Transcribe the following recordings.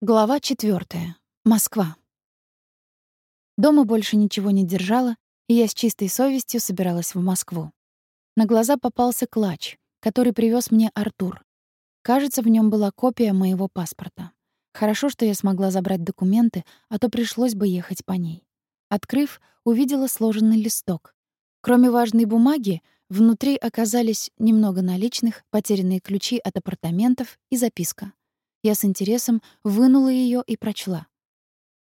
Глава 4. Москва. Дома больше ничего не держала, и я с чистой совестью собиралась в Москву. На глаза попался клатч, который привез мне Артур. Кажется, в нем была копия моего паспорта. Хорошо, что я смогла забрать документы, а то пришлось бы ехать по ней. Открыв, увидела сложенный листок. Кроме важной бумаги, внутри оказались немного наличных, потерянные ключи от апартаментов и записка. Я с интересом вынула ее и прочла.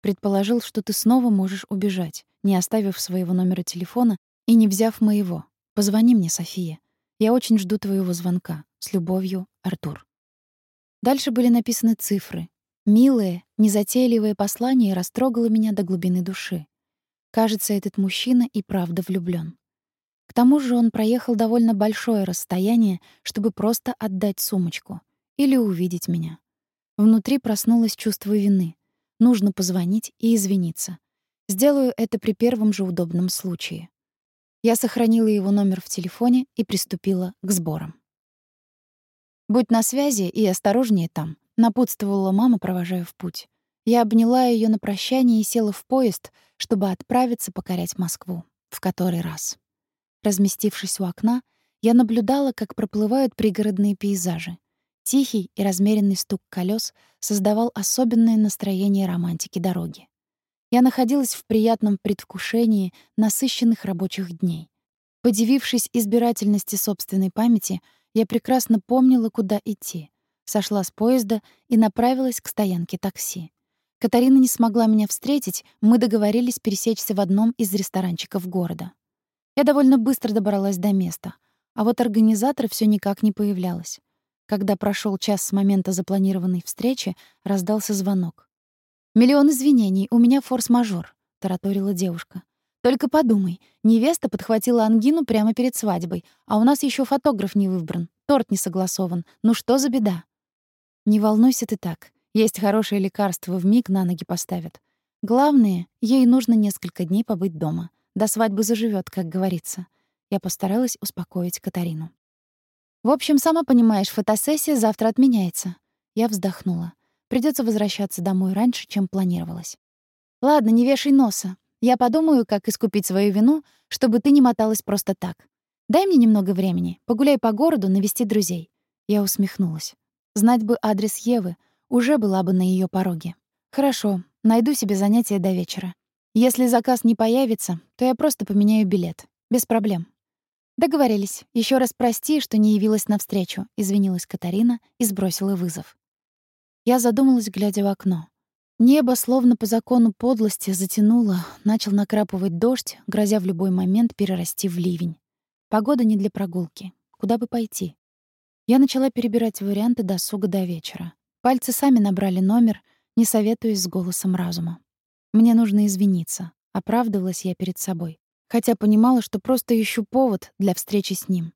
Предположил, что ты снова можешь убежать, не оставив своего номера телефона и не взяв моего. Позвони мне, София. Я очень жду твоего звонка. С любовью, Артур. Дальше были написаны цифры. Милое, незатейливое послание растрогало меня до глубины души. Кажется, этот мужчина и правда влюблён. К тому же он проехал довольно большое расстояние, чтобы просто отдать сумочку или увидеть меня. Внутри проснулось чувство вины. Нужно позвонить и извиниться. Сделаю это при первом же удобном случае. Я сохранила его номер в телефоне и приступила к сборам. «Будь на связи и осторожнее там», — напутствовала мама, провожая в путь. Я обняла ее на прощание и села в поезд, чтобы отправиться покорять Москву. В который раз. Разместившись у окна, я наблюдала, как проплывают пригородные пейзажи. Тихий и размеренный стук колес создавал особенное настроение романтики дороги. Я находилась в приятном предвкушении насыщенных рабочих дней. Подивившись избирательности собственной памяти, я прекрасно помнила, куда идти. Сошла с поезда и направилась к стоянке такси. Катарина не смогла меня встретить, мы договорились пересечься в одном из ресторанчиков города. Я довольно быстро добралась до места, а вот организатор все никак не появлялась. Когда прошел час с момента запланированной встречи, раздался звонок. «Миллион извинений, у меня форс-мажор», — тараторила девушка. «Только подумай, невеста подхватила ангину прямо перед свадьбой, а у нас еще фотограф не выбран, торт не согласован. Ну что за беда?» «Не волнуйся ты так. Есть хорошее лекарство, в миг на ноги поставят. Главное, ей нужно несколько дней побыть дома. До свадьбы заживет, как говорится». Я постаралась успокоить Катарину. В общем, сама понимаешь, фотосессия завтра отменяется. Я вздохнула. Придется возвращаться домой раньше, чем планировалось. Ладно, не вешай носа. Я подумаю, как искупить свою вину, чтобы ты не моталась просто так. Дай мне немного времени, погуляй по городу, навести друзей. Я усмехнулась. Знать бы адрес Евы, уже была бы на ее пороге. Хорошо, найду себе занятие до вечера. Если заказ не появится, то я просто поменяю билет. Без проблем. Договорились. Еще раз прости, что не явилась навстречу, извинилась Катарина и сбросила вызов. Я задумалась, глядя в окно. Небо, словно по закону подлости, затянуло, начал накрапывать дождь, грозя в любой момент перерасти в ливень. Погода не для прогулки. Куда бы пойти? Я начала перебирать варианты досуга до вечера. Пальцы сами набрали номер, не советуясь с голосом разума. Мне нужно извиниться, оправдывалась я перед собой хотя понимала, что просто ищу повод для встречи с ним.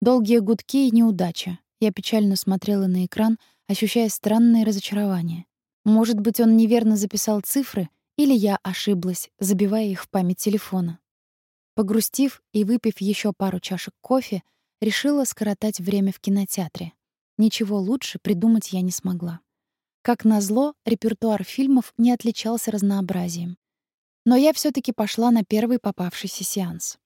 Долгие гудки и неудача. Я печально смотрела на экран, ощущая странное разочарование. Может быть, он неверно записал цифры, или я ошиблась, забивая их в память телефона. Погрустив и выпив еще пару чашек кофе, решила скоротать время в кинотеатре. Ничего лучше придумать я не смогла. Как назло, репертуар фильмов не отличался разнообразием. Но я все таки пошла на первый попавшийся сеанс.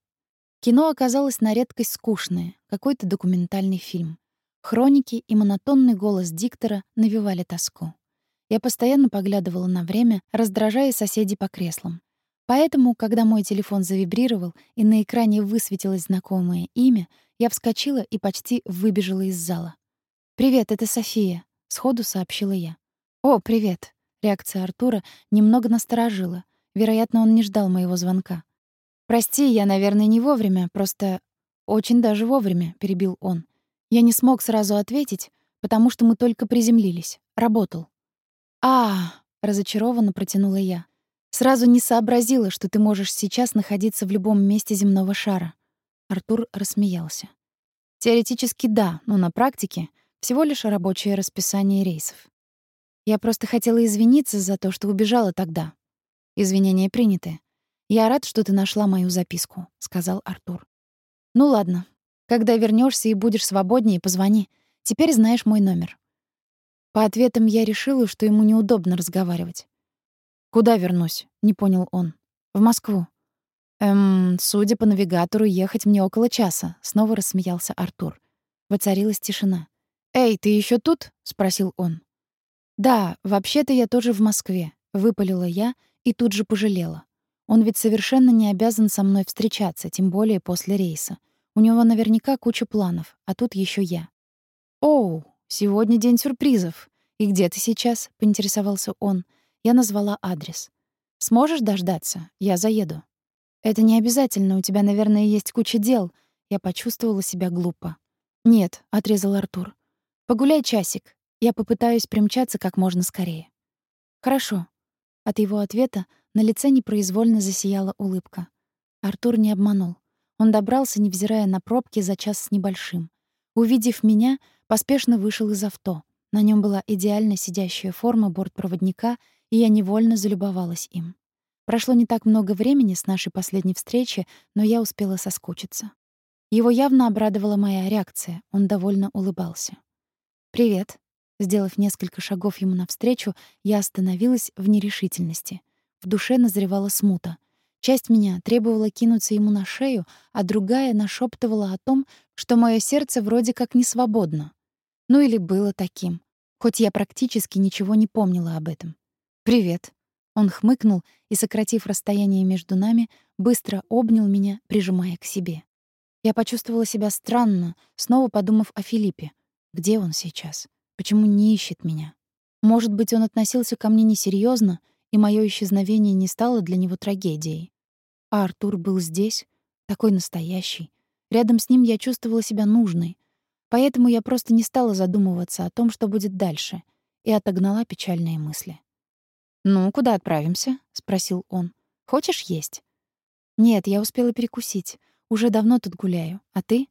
Кино оказалось на редкость скучное, какой-то документальный фильм. Хроники и монотонный голос диктора навевали тоску. Я постоянно поглядывала на время, раздражая соседей по креслам. Поэтому, когда мой телефон завибрировал и на экране высветилось знакомое имя, я вскочила и почти выбежала из зала. «Привет, это София», — сходу сообщила я. «О, привет». Реакция Артура немного насторожила, Вероятно, он не ждал моего звонка. «Прости, я, наверное, не вовремя, просто очень даже вовремя», — перебил он. Я не смог сразу ответить, потому что мы только приземлились. Работал. «А, — разочарованно протянула я. «Сразу не сообразила, что ты можешь сейчас находиться в любом месте земного шара». Артур рассмеялся. «Теоретически да, но на практике всего лишь рабочее расписание рейсов. Я просто хотела извиниться за то, что убежала тогда, Извинения приняты. Я рад, что ты нашла мою записку, сказал Артур. Ну ладно. Когда вернешься и будешь свободнее, позвони. Теперь знаешь мой номер. По ответам я решила, что ему неудобно разговаривать. «Куда вернусь?» — не понял он. «В Москву». «Эм, судя по навигатору, ехать мне около часа», — снова рассмеялся Артур. Воцарилась тишина. «Эй, ты еще тут?» — спросил он. «Да, вообще-то я тоже в Москве», — выпалила я и тут же пожалела. Он ведь совершенно не обязан со мной встречаться, тем более после рейса. У него наверняка куча планов, а тут еще я. «Оу, сегодня день сюрпризов. И где ты сейчас?» — поинтересовался он. Я назвала адрес. «Сможешь дождаться? Я заеду». «Это не обязательно, у тебя, наверное, есть куча дел». Я почувствовала себя глупо. «Нет», — отрезал Артур. «Погуляй часик. Я попытаюсь примчаться как можно скорее». «Хорошо». От его ответа на лице непроизвольно засияла улыбка. Артур не обманул. Он добрался, невзирая на пробки, за час с небольшим. Увидев меня, поспешно вышел из авто. На нем была идеально сидящая форма бортпроводника, и я невольно залюбовалась им. Прошло не так много времени с нашей последней встречи, но я успела соскучиться. Его явно обрадовала моя реакция. Он довольно улыбался. «Привет». Сделав несколько шагов ему навстречу, я остановилась в нерешительности. В душе назревала смута. Часть меня требовала кинуться ему на шею, а другая нашептывала о том, что мое сердце вроде как не свободно. Ну или было таким, хоть я практически ничего не помнила об этом. «Привет». Он хмыкнул и, сократив расстояние между нами, быстро обнял меня, прижимая к себе. Я почувствовала себя странно, снова подумав о Филиппе. Где он сейчас? Почему не ищет меня? Может быть, он относился ко мне несерьезно, и мое исчезновение не стало для него трагедией. А Артур был здесь, такой настоящий. Рядом с ним я чувствовала себя нужной. Поэтому я просто не стала задумываться о том, что будет дальше, и отогнала печальные мысли. «Ну, куда отправимся?» — спросил он. «Хочешь есть?» «Нет, я успела перекусить. Уже давно тут гуляю. А ты?»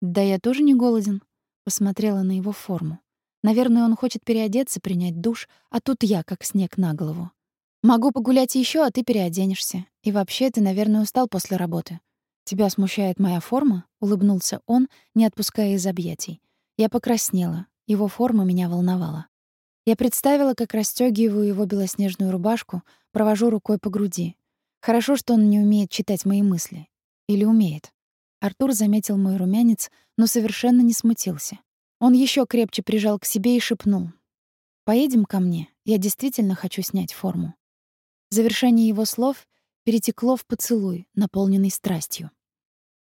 «Да я тоже не голоден», — посмотрела на его форму. Наверное, он хочет переодеться, принять душ, а тут я, как снег на голову. Могу погулять еще, а ты переоденешься. И вообще, ты, наверное, устал после работы. Тебя смущает моя форма? улыбнулся он, не отпуская из объятий. Я покраснела. Его форма меня волновала. Я представила, как расстёгиваю его белоснежную рубашку, провожу рукой по груди. Хорошо, что он не умеет читать мои мысли. Или умеет. Артур заметил мой румянец, но совершенно не смутился. Он еще крепче прижал к себе и шепнул. «Поедем ко мне. Я действительно хочу снять форму». Завершение его слов перетекло в поцелуй, наполненный страстью.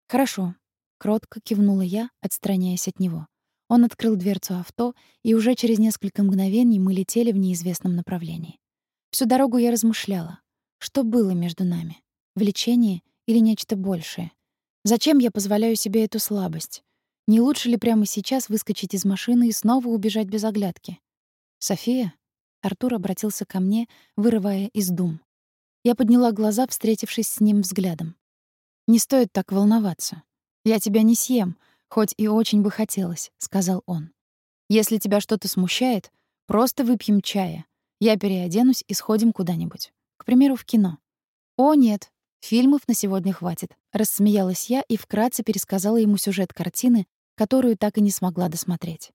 «Хорошо», — кротко кивнула я, отстраняясь от него. Он открыл дверцу авто, и уже через несколько мгновений мы летели в неизвестном направлении. Всю дорогу я размышляла. Что было между нами? Влечение или нечто большее? Зачем я позволяю себе эту слабость? Не лучше ли прямо сейчас выскочить из машины и снова убежать без оглядки? «София?» Артур обратился ко мне, вырывая из дум. Я подняла глаза, встретившись с ним взглядом. «Не стоит так волноваться. Я тебя не съем, хоть и очень бы хотелось», — сказал он. «Если тебя что-то смущает, просто выпьем чая. Я переоденусь и сходим куда-нибудь. К примеру, в кино». «О, нет, фильмов на сегодня хватит», — рассмеялась я и вкратце пересказала ему сюжет картины, которую так и не смогла досмотреть.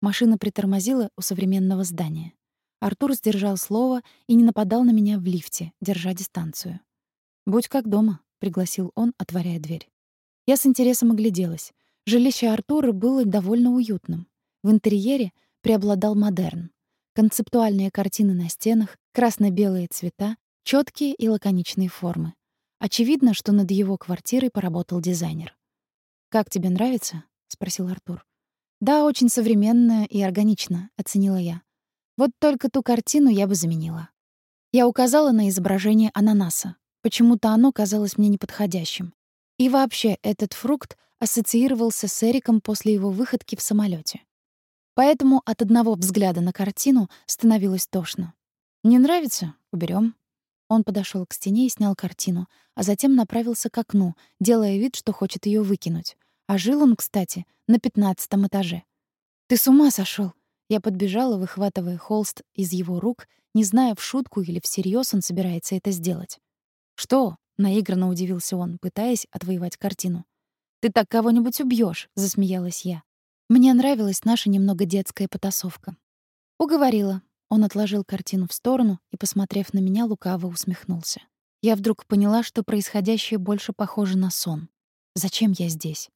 Машина притормозила у современного здания. Артур сдержал слово и не нападал на меня в лифте, держа дистанцию. «Будь как дома», — пригласил он, отворяя дверь. Я с интересом огляделась. Жилище Артура было довольно уютным. В интерьере преобладал модерн. Концептуальные картины на стенах, красно-белые цвета, четкие и лаконичные формы. Очевидно, что над его квартирой поработал дизайнер. «Как тебе нравится?» Спросил Артур. Да, очень современно и органично, оценила я. Вот только ту картину я бы заменила. Я указала на изображение ананаса. Почему-то оно казалось мне неподходящим. И вообще, этот фрукт ассоциировался с Эриком после его выходки в самолете. Поэтому от одного взгляда на картину становилось тошно. «Не нравится? Уберем. Он подошел к стене и снял картину, а затем направился к окну, делая вид, что хочет ее выкинуть. А жил он, кстати, на пятнадцатом этаже. «Ты с ума сошел! Я подбежала, выхватывая холст из его рук, не зная, в шутку или всерьез он собирается это сделать. «Что?» — наигранно удивился он, пытаясь отвоевать картину. «Ты так кого-нибудь убьешь, засмеялась я. Мне нравилась наша немного детская потасовка. Уговорила. Он отложил картину в сторону и, посмотрев на меня, лукаво усмехнулся. Я вдруг поняла, что происходящее больше похоже на сон. Зачем я здесь?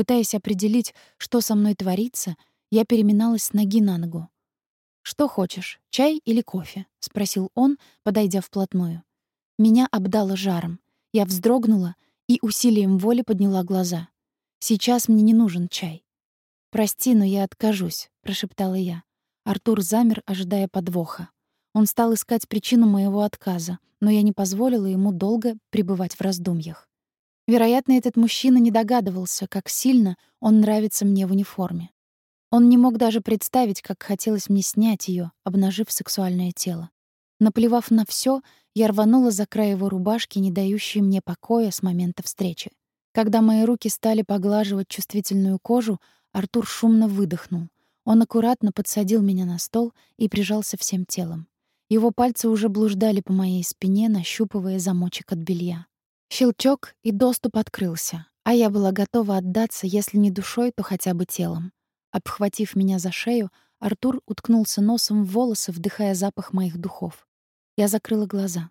Пытаясь определить, что со мной творится, я переминалась с ноги на ногу. «Что хочешь, чай или кофе?» — спросил он, подойдя вплотную. Меня обдало жаром. Я вздрогнула и усилием воли подняла глаза. «Сейчас мне не нужен чай». «Прости, но я откажусь», — прошептала я. Артур замер, ожидая подвоха. Он стал искать причину моего отказа, но я не позволила ему долго пребывать в раздумьях. Вероятно, этот мужчина не догадывался, как сильно он нравится мне в униформе. Он не мог даже представить, как хотелось мне снять ее, обнажив сексуальное тело. Наплевав на все, я рванула за край его рубашки, не дающей мне покоя с момента встречи. Когда мои руки стали поглаживать чувствительную кожу, Артур шумно выдохнул. Он аккуратно подсадил меня на стол и прижался всем телом. Его пальцы уже блуждали по моей спине, нащупывая замочек от белья. Щелчок, и доступ открылся, а я была готова отдаться, если не душой, то хотя бы телом. Обхватив меня за шею, Артур уткнулся носом в волосы, вдыхая запах моих духов. Я закрыла глаза.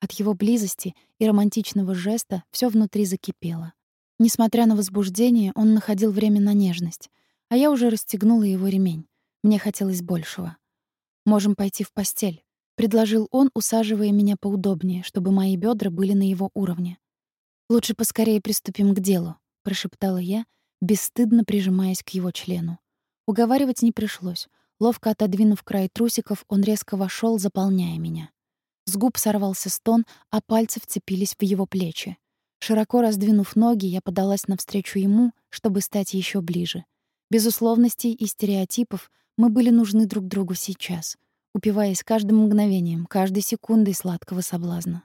От его близости и романтичного жеста все внутри закипело. Несмотря на возбуждение, он находил время на нежность, а я уже расстегнула его ремень. Мне хотелось большего. «Можем пойти в постель», — предложил он, усаживая меня поудобнее, чтобы мои бедра были на его уровне. «Лучше поскорее приступим к делу», — прошептала я, бесстыдно прижимаясь к его члену. Уговаривать не пришлось. Ловко отодвинув край трусиков, он резко вошел, заполняя меня. С губ сорвался стон, а пальцы вцепились в его плечи. Широко раздвинув ноги, я подалась навстречу ему, чтобы стать еще ближе. Без условностей и стереотипов мы были нужны друг другу сейчас, упиваясь каждым мгновением, каждой секундой сладкого соблазна.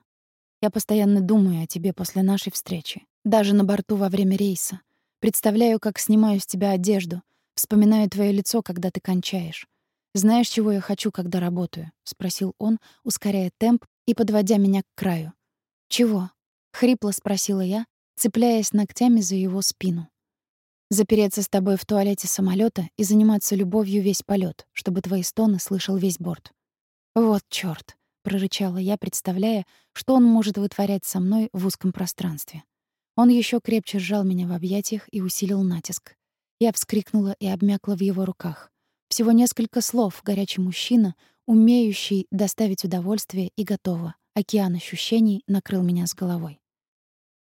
Я постоянно думаю о тебе после нашей встречи, даже на борту во время рейса. Представляю, как снимаю с тебя одежду, вспоминаю твое лицо, когда ты кончаешь. Знаешь, чего я хочу, когда работаю? спросил он, ускоряя темп и подводя меня к краю. Чего? хрипло спросила я, цепляясь ногтями за его спину. Запереться с тобой в туалете самолета и заниматься любовью весь полет, чтобы твои стоны слышал весь борт. Вот чёрт, прорычала я, представляя, что он может вытворять со мной в узком пространстве. Он еще крепче сжал меня в объятиях и усилил натиск. Я вскрикнула и обмякла в его руках. Всего несколько слов, горячий мужчина, умеющий доставить удовольствие и готово. Океан ощущений накрыл меня с головой.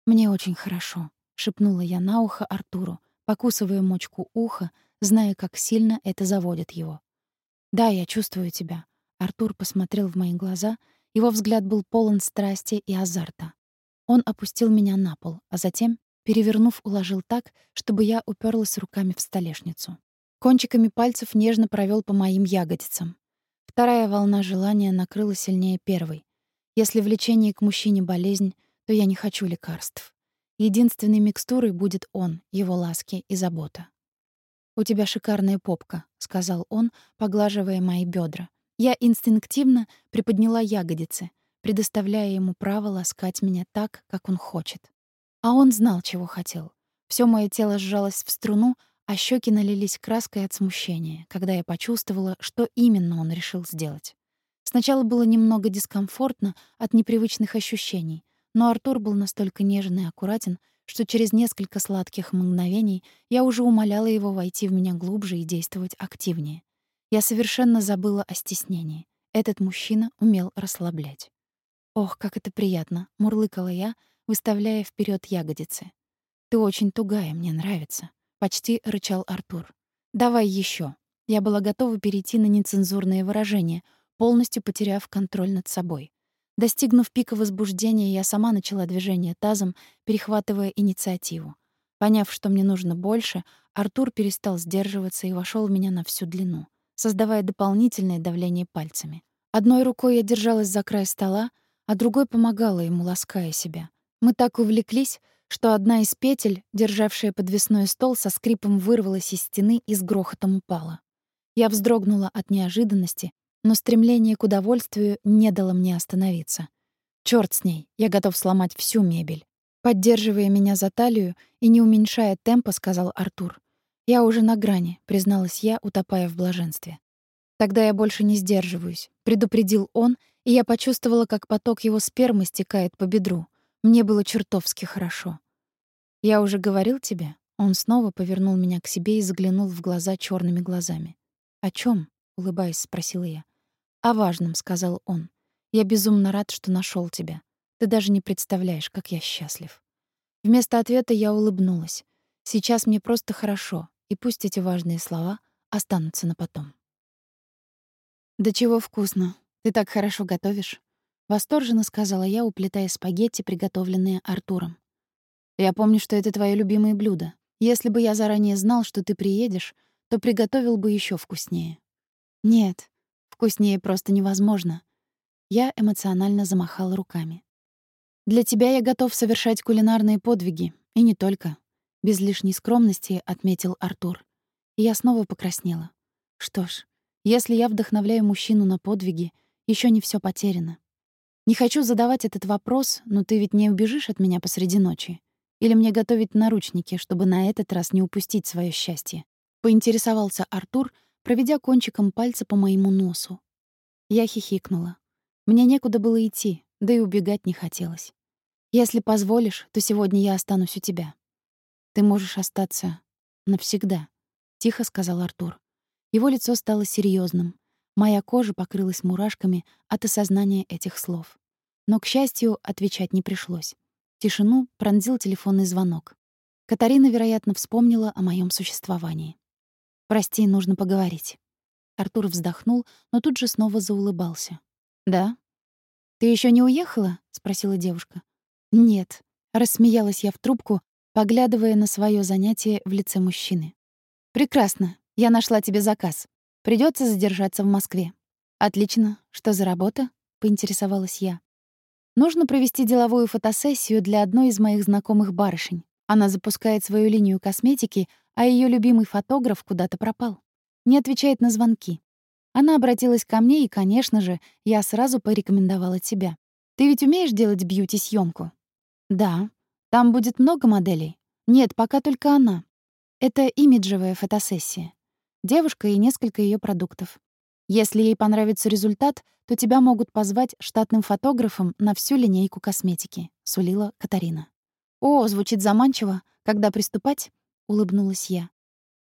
«Мне очень хорошо», — шепнула я на ухо Артуру, покусывая мочку уха, зная, как сильно это заводит его. «Да, я чувствую тебя». Артур посмотрел в мои глаза, его взгляд был полон страсти и азарта. Он опустил меня на пол, а затем, перевернув, уложил так, чтобы я уперлась руками в столешницу. Кончиками пальцев нежно провел по моим ягодицам. Вторая волна желания накрыла сильнее первой. Если влечение к мужчине — болезнь, то я не хочу лекарств. Единственной микстурой будет он, его ласки и забота. «У тебя шикарная попка», — сказал он, поглаживая мои бедра. Я инстинктивно приподняла ягодицы, предоставляя ему право ласкать меня так, как он хочет. А он знал, чего хотел. Все мое тело сжалось в струну, а щеки налились краской от смущения, когда я почувствовала, что именно он решил сделать. Сначала было немного дискомфортно от непривычных ощущений, но Артур был настолько нежен и аккуратен, что через несколько сладких мгновений я уже умоляла его войти в меня глубже и действовать активнее. Я совершенно забыла о стеснении. Этот мужчина умел расслаблять. «Ох, как это приятно!» — мурлыкала я, выставляя вперед ягодицы. «Ты очень тугая, мне нравится», — почти рычал Артур. «Давай еще. Я была готова перейти на нецензурные выражения, полностью потеряв контроль над собой. Достигнув пика возбуждения, я сама начала движение тазом, перехватывая инициативу. Поняв, что мне нужно больше, Артур перестал сдерживаться и вошел в меня на всю длину, создавая дополнительное давление пальцами. Одной рукой я держалась за край стола, а другой помогала ему, лаская себя. Мы так увлеклись, что одна из петель, державшая подвесной стол, со скрипом вырвалась из стены и с грохотом упала. Я вздрогнула от неожиданности но стремление к удовольствию не дало мне остановиться. Чёрт с ней, я готов сломать всю мебель. Поддерживая меня за талию и не уменьшая темпа, сказал Артур. «Я уже на грани», — призналась я, утопая в блаженстве. Тогда я больше не сдерживаюсь, предупредил он, и я почувствовала, как поток его спермы стекает по бедру. Мне было чертовски хорошо. Я уже говорил тебе. Он снова повернул меня к себе и заглянул в глаза черными глазами. О чем? улыбаясь, спросила я. О важном, сказал он. Я безумно рад, что нашел тебя. Ты даже не представляешь, как я счастлив. Вместо ответа я улыбнулась. Сейчас мне просто хорошо, и пусть эти важные слова останутся на потом. «Да чего вкусно. Ты так хорошо готовишь», — восторженно сказала я, уплетая спагетти, приготовленные Артуром. «Я помню, что это твое любимое блюдо. Если бы я заранее знал, что ты приедешь, то приготовил бы еще вкуснее». «Нет, вкуснее просто невозможно». Я эмоционально замахала руками. «Для тебя я готов совершать кулинарные подвиги, и не только», — без лишней скромности отметил Артур. И я снова покраснела. Что ж, если я вдохновляю мужчину на подвиги, еще не все потеряно. Не хочу задавать этот вопрос, но ты ведь не убежишь от меня посреди ночи. Или мне готовить наручники, чтобы на этот раз не упустить свое счастье? Поинтересовался Артур, проведя кончиком пальца по моему носу. Я хихикнула. Мне некуда было идти, да и убегать не хотелось. Если позволишь, то сегодня я останусь у тебя. Ты можешь остаться навсегда, тихо сказал Артур. Его лицо стало серьезным. Моя кожа покрылась мурашками от осознания этих слов. Но, к счастью, отвечать не пришлось. Тишину пронзил телефонный звонок. Катарина, вероятно, вспомнила о моем существовании. «Прости, нужно поговорить». Артур вздохнул, но тут же снова заулыбался. «Да?» «Ты еще не уехала?» — спросила девушка. «Нет», — рассмеялась я в трубку, поглядывая на свое занятие в лице мужчины. «Прекрасно. Я нашла тебе заказ. Придется задержаться в Москве. Отлично. Что за работа? поинтересовалась я. Нужно провести деловую фотосессию для одной из моих знакомых барышень. Она запускает свою линию косметики, а ее любимый фотограф куда-то пропал. Не отвечает на звонки. Она обратилась ко мне, и, конечно же, я сразу порекомендовала тебя. Ты ведь умеешь делать бьюти-съемку? Да. Там будет много моделей? Нет, пока только она. Это имиджевая фотосессия девушка и несколько ее продуктов. Если ей понравится результат, то тебя могут позвать штатным фотографом на всю линейку косметики», — сулила Катарина. «О, звучит заманчиво. Когда приступать?» — улыбнулась я.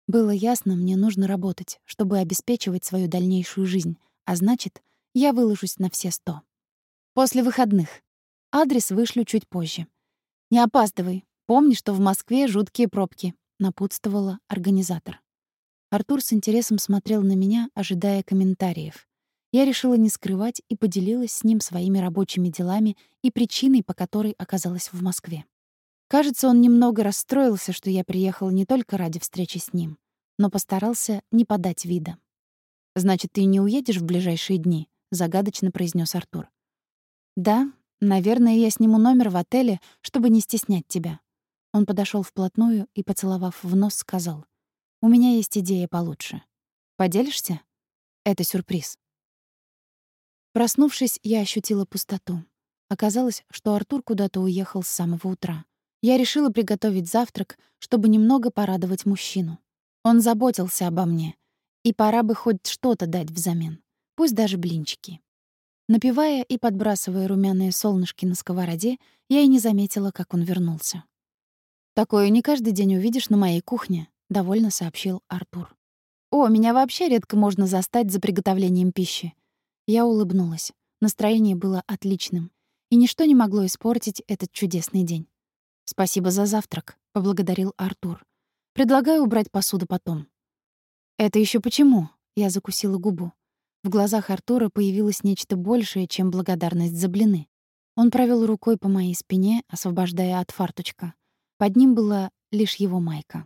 Было ясно, мне нужно работать, чтобы обеспечивать свою дальнейшую жизнь, а значит, я выложусь на все сто. После выходных. Адрес вышлю чуть позже. «Не опаздывай. Помни, что в Москве жуткие пробки», — напутствовала организатор. Артур с интересом смотрел на меня, ожидая комментариев. Я решила не скрывать и поделилась с ним своими рабочими делами и причиной, по которой оказалась в Москве. Кажется, он немного расстроился, что я приехала не только ради встречи с ним, но постарался не подать вида. «Значит, ты не уедешь в ближайшие дни?» — загадочно произнес Артур. «Да, наверное, я сниму номер в отеле, чтобы не стеснять тебя». Он подошел вплотную и, поцеловав в нос, сказал — у меня есть идея получше. Поделишься? Это сюрприз. Проснувшись, я ощутила пустоту. Оказалось, что Артур куда-то уехал с самого утра. Я решила приготовить завтрак, чтобы немного порадовать мужчину. Он заботился обо мне, и пора бы хоть что-то дать взамен, пусть даже блинчики. Напивая и подбрасывая румяные солнышки на сковороде, я и не заметила, как он вернулся. Такое не каждый день увидишь на моей кухне, — довольно сообщил Артур. «О, меня вообще редко можно застать за приготовлением пищи». Я улыбнулась. Настроение было отличным, и ничто не могло испортить этот чудесный день. «Спасибо за завтрак», — поблагодарил Артур. «Предлагаю убрать посуду потом». «Это еще почему?» — я закусила губу. В глазах Артура появилось нечто большее, чем благодарность за блины. Он провел рукой по моей спине, освобождая от фарточка. Под ним была лишь его майка.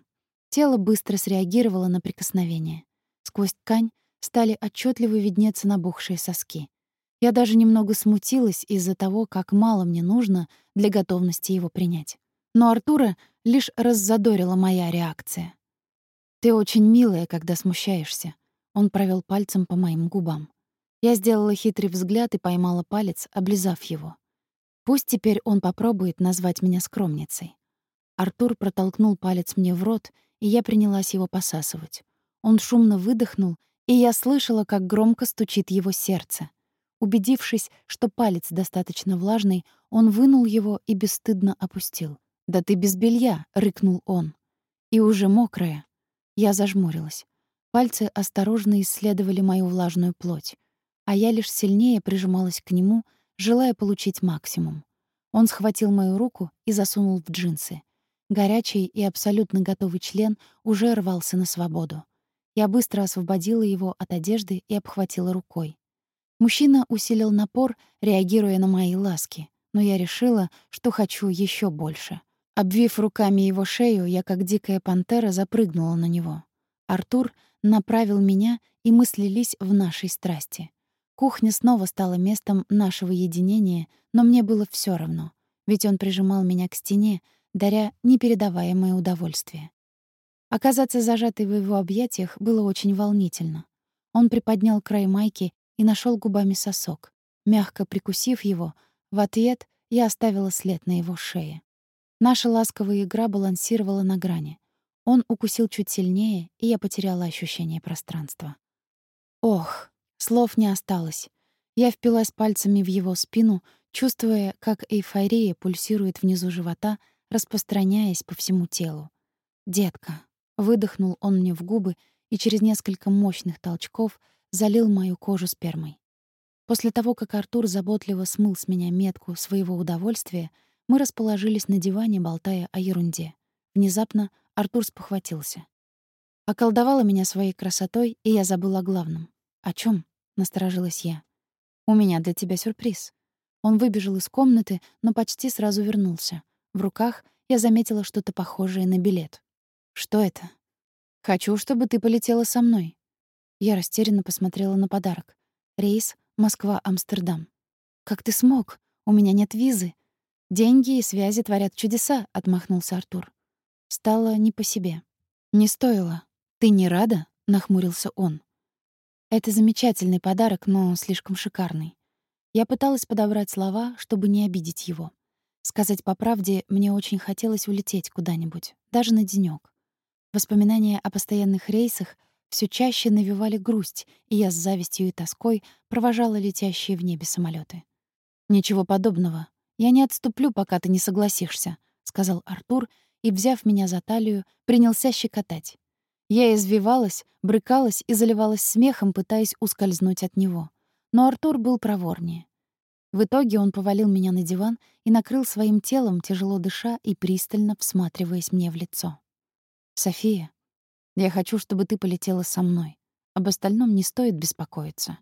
Тело быстро среагировало на прикосновение. Сквозь ткань стали отчетливо виднеться набухшие соски. Я даже немного смутилась из-за того, как мало мне нужно для готовности его принять. Но Артура лишь раззадорила моя реакция. «Ты очень милая, когда смущаешься», — он провел пальцем по моим губам. Я сделала хитрый взгляд и поймала палец, облизав его. Пусть теперь он попробует назвать меня скромницей. Артур протолкнул палец мне в рот, и я принялась его посасывать. Он шумно выдохнул, и я слышала, как громко стучит его сердце. Убедившись, что палец достаточно влажный, он вынул его и бесстыдно опустил. «Да ты без белья!» — рыкнул он. «И уже мокрая». Я зажмурилась. Пальцы осторожно исследовали мою влажную плоть, а я лишь сильнее прижималась к нему, желая получить максимум. Он схватил мою руку и засунул в джинсы. Горячий и абсолютно готовый член уже рвался на свободу. Я быстро освободила его от одежды и обхватила рукой. Мужчина усилил напор, реагируя на мои ласки, но я решила, что хочу еще больше. Обвив руками его шею, я как дикая пантера запрыгнула на него. Артур направил меня, и мы слились в нашей страсти. Кухня снова стала местом нашего единения, но мне было все равно, ведь он прижимал меня к стене, даря непередаваемое удовольствие. Оказаться зажатой в его объятиях было очень волнительно. Он приподнял край майки и нашел губами сосок. Мягко прикусив его, в ответ я оставила след на его шее. Наша ласковая игра балансировала на грани. Он укусил чуть сильнее, и я потеряла ощущение пространства. Ох, слов не осталось. Я впилась пальцами в его спину, чувствуя, как эйфория пульсирует внизу живота, распространяясь по всему телу. «Детка», — выдохнул он мне в губы и через несколько мощных толчков залил мою кожу спермой. После того, как Артур заботливо смыл с меня метку своего удовольствия, мы расположились на диване, болтая о ерунде. Внезапно Артур спохватился. Околдовала меня своей красотой, и я забыла о главном. «О чем? насторожилась я. «У меня для тебя сюрприз». Он выбежал из комнаты, но почти сразу вернулся. В руках я заметила что-то похожее на билет. «Что это?» «Хочу, чтобы ты полетела со мной», я растерянно посмотрела на подарок. Рейс Москва-Амстердам. «Как ты смог? У меня нет визы». «Деньги и связи творят чудеса», — отмахнулся Артур. Стало не по себе. «Не стоило. Ты не рада?» — нахмурился он. «Это замечательный подарок, но слишком шикарный. Я пыталась подобрать слова, чтобы не обидеть его. Сказать по правде, мне очень хотелось улететь куда-нибудь, даже на денёк. Воспоминания о постоянных рейсах — все чаще навевали грусть, и я с завистью и тоской провожала летящие в небе самолеты. «Ничего подобного. Я не отступлю, пока ты не согласишься», — сказал Артур и, взяв меня за талию, принялся щекотать. Я извивалась, брыкалась и заливалась смехом, пытаясь ускользнуть от него. Но Артур был проворнее. В итоге он повалил меня на диван и накрыл своим телом, тяжело дыша и пристально всматриваясь мне в лицо. «София, я хочу, чтобы ты полетела со мной. Об остальном не стоит беспокоиться.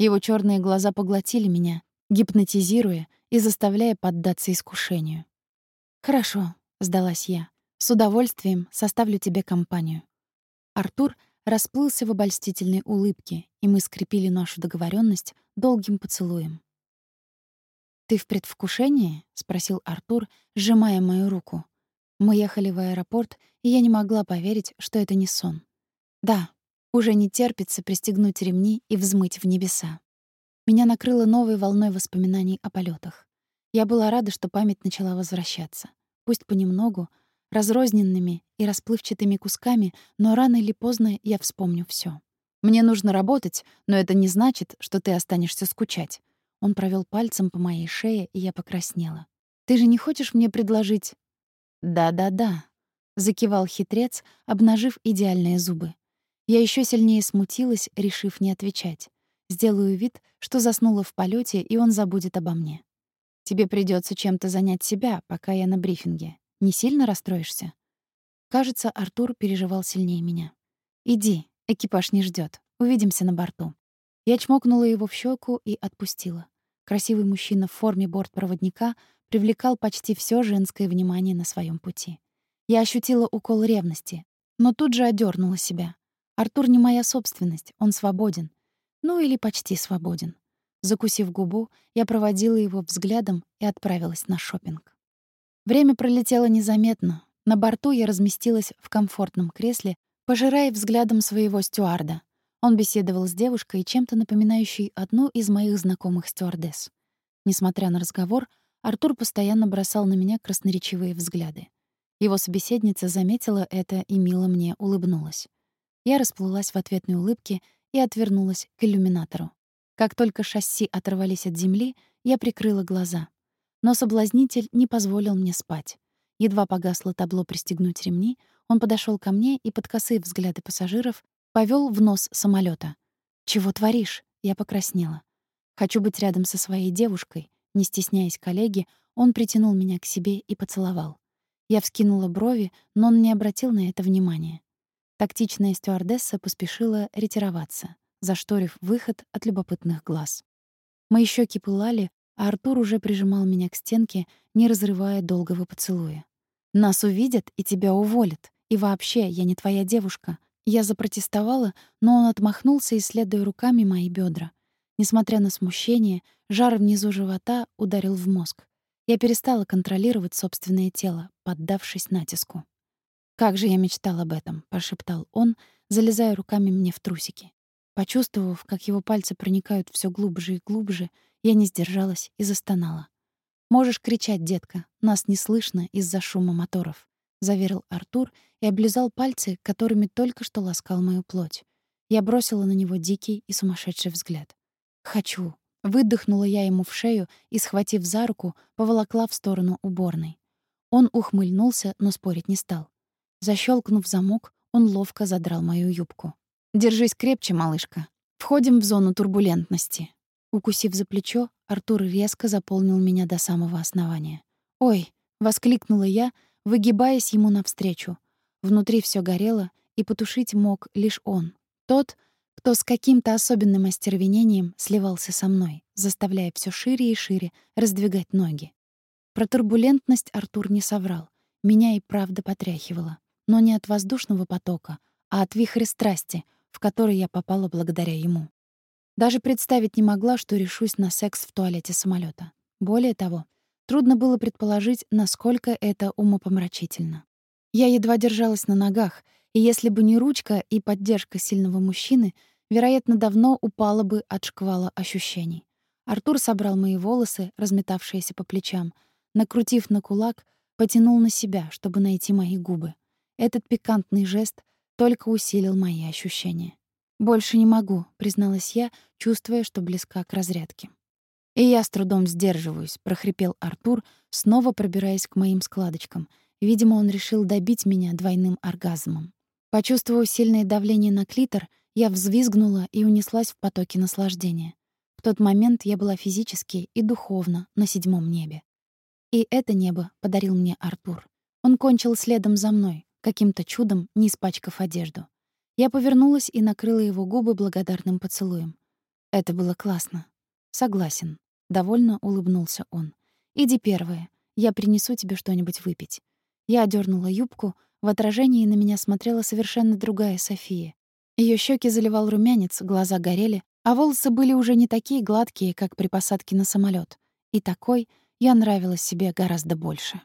Его черные глаза поглотили меня, гипнотизируя и заставляя поддаться искушению. «Хорошо», — сдалась я. «С удовольствием составлю тебе компанию». Артур расплылся в обольстительной улыбке, и мы скрепили нашу договоренность долгим поцелуем. «Ты в предвкушении?» — спросил Артур, сжимая мою руку. Мы ехали в аэропорт, и я не могла поверить, что это не сон. Да, уже не терпится пристегнуть ремни и взмыть в небеса. Меня накрыло новой волной воспоминаний о полетах. Я была рада, что память начала возвращаться. Пусть понемногу, разрозненными и расплывчатыми кусками, но рано или поздно я вспомню все. Мне нужно работать, но это не значит, что ты останешься скучать. Он провел пальцем по моей шее, и я покраснела. Ты же не хочешь мне предложить «Да-да-да», — закивал хитрец, обнажив идеальные зубы. Я еще сильнее смутилась, решив не отвечать. Сделаю вид, что заснула в полете, и он забудет обо мне. Тебе придется чем-то занять себя, пока я на брифинге. Не сильно расстроишься? Кажется, Артур переживал сильнее меня. Иди, экипаж не ждет. Увидимся на борту. Я чмокнула его в щеку и отпустила. Красивый мужчина в форме бортпроводника привлекал почти все женское внимание на своем пути. Я ощутила укол ревности, но тут же одернула себя. Артур не моя собственность, он свободен. Ну или почти свободен. Закусив губу, я проводила его взглядом и отправилась на шопинг. Время пролетело незаметно. На борту я разместилась в комфортном кресле, пожирая взглядом своего стюарда. Он беседовал с девушкой, чем-то напоминающей одну из моих знакомых стюардесс. Несмотря на разговор, Артур постоянно бросал на меня красноречивые взгляды. Его собеседница заметила это и мило мне улыбнулась. Я расплылась в ответной улыбке и отвернулась к иллюминатору. Как только шасси оторвались от земли, я прикрыла глаза. Но соблазнитель не позволил мне спать. Едва погасло табло «Пристегнуть ремни», он подошел ко мне и под косые взгляды пассажиров повел в нос самолета. «Чего творишь?» Я покраснела. «Хочу быть рядом со своей девушкой». Не стесняясь коллеги, он притянул меня к себе и поцеловал. Я вскинула брови, но он не обратил на это внимания. Тактичная стюардесса поспешила ретироваться, зашторив выход от любопытных глаз. Мои щеки пылали, а Артур уже прижимал меня к стенке, не разрывая долгого поцелуя. «Нас увидят и тебя уволят. И вообще, я не твоя девушка». Я запротестовала, но он отмахнулся, исследуя руками мои бедра. Несмотря на смущение, жар внизу живота ударил в мозг. Я перестала контролировать собственное тело, поддавшись натиску. «Как же я мечтал об этом», — прошептал он, залезая руками мне в трусики. Почувствовав, как его пальцы проникают все глубже и глубже, я не сдержалась и застонала. «Можешь кричать, детка, нас не слышно из-за шума моторов», — заверил Артур и облизал пальцы, которыми только что ласкал мою плоть. Я бросила на него дикий и сумасшедший взгляд. «Хочу». Выдохнула я ему в шею и, схватив за руку, поволокла в сторону уборной. Он ухмыльнулся, но спорить не стал. Защелкнув замок, он ловко задрал мою юбку. «Держись крепче, малышка. Входим в зону турбулентности». Укусив за плечо, Артур резко заполнил меня до самого основания. «Ой!» — воскликнула я, выгибаясь ему навстречу. Внутри все горело, и потушить мог лишь он. Тот, кто с каким-то особенным остервенением сливался со мной, заставляя все шире и шире раздвигать ноги. Про турбулентность Артур не соврал. Меня и правда потряхивало. Но не от воздушного потока, а от вихря страсти, в который я попала благодаря ему. Даже представить не могла, что решусь на секс в туалете самолета. Более того, трудно было предположить, насколько это умопомрачительно. Я едва держалась на ногах, и если бы не ручка и поддержка сильного мужчины, вероятно, давно упала бы от шквала ощущений. Артур собрал мои волосы, разметавшиеся по плечам, накрутив на кулак, потянул на себя, чтобы найти мои губы. Этот пикантный жест только усилил мои ощущения. «Больше не могу», — призналась я, чувствуя, что близка к разрядке. «И я с трудом сдерживаюсь», — прохрипел Артур, снова пробираясь к моим складочкам. Видимо, он решил добить меня двойным оргазмом. Почувствовав сильное давление на клитор, я взвизгнула и унеслась в потоке наслаждения. В тот момент я была физически и духовно на седьмом небе. И это небо подарил мне Артур. Он кончил следом за мной, каким-то чудом не испачкав одежду. Я повернулась и накрыла его губы благодарным поцелуем. Это было классно. Согласен. Довольно улыбнулся он. Иди первая. Я принесу тебе что-нибудь выпить. Я одернула юбку, в отражении на меня смотрела совершенно другая София. Ее щеки заливал румянец, глаза горели, а волосы были уже не такие гладкие, как при посадке на самолет. И такой я нравилась себе гораздо больше.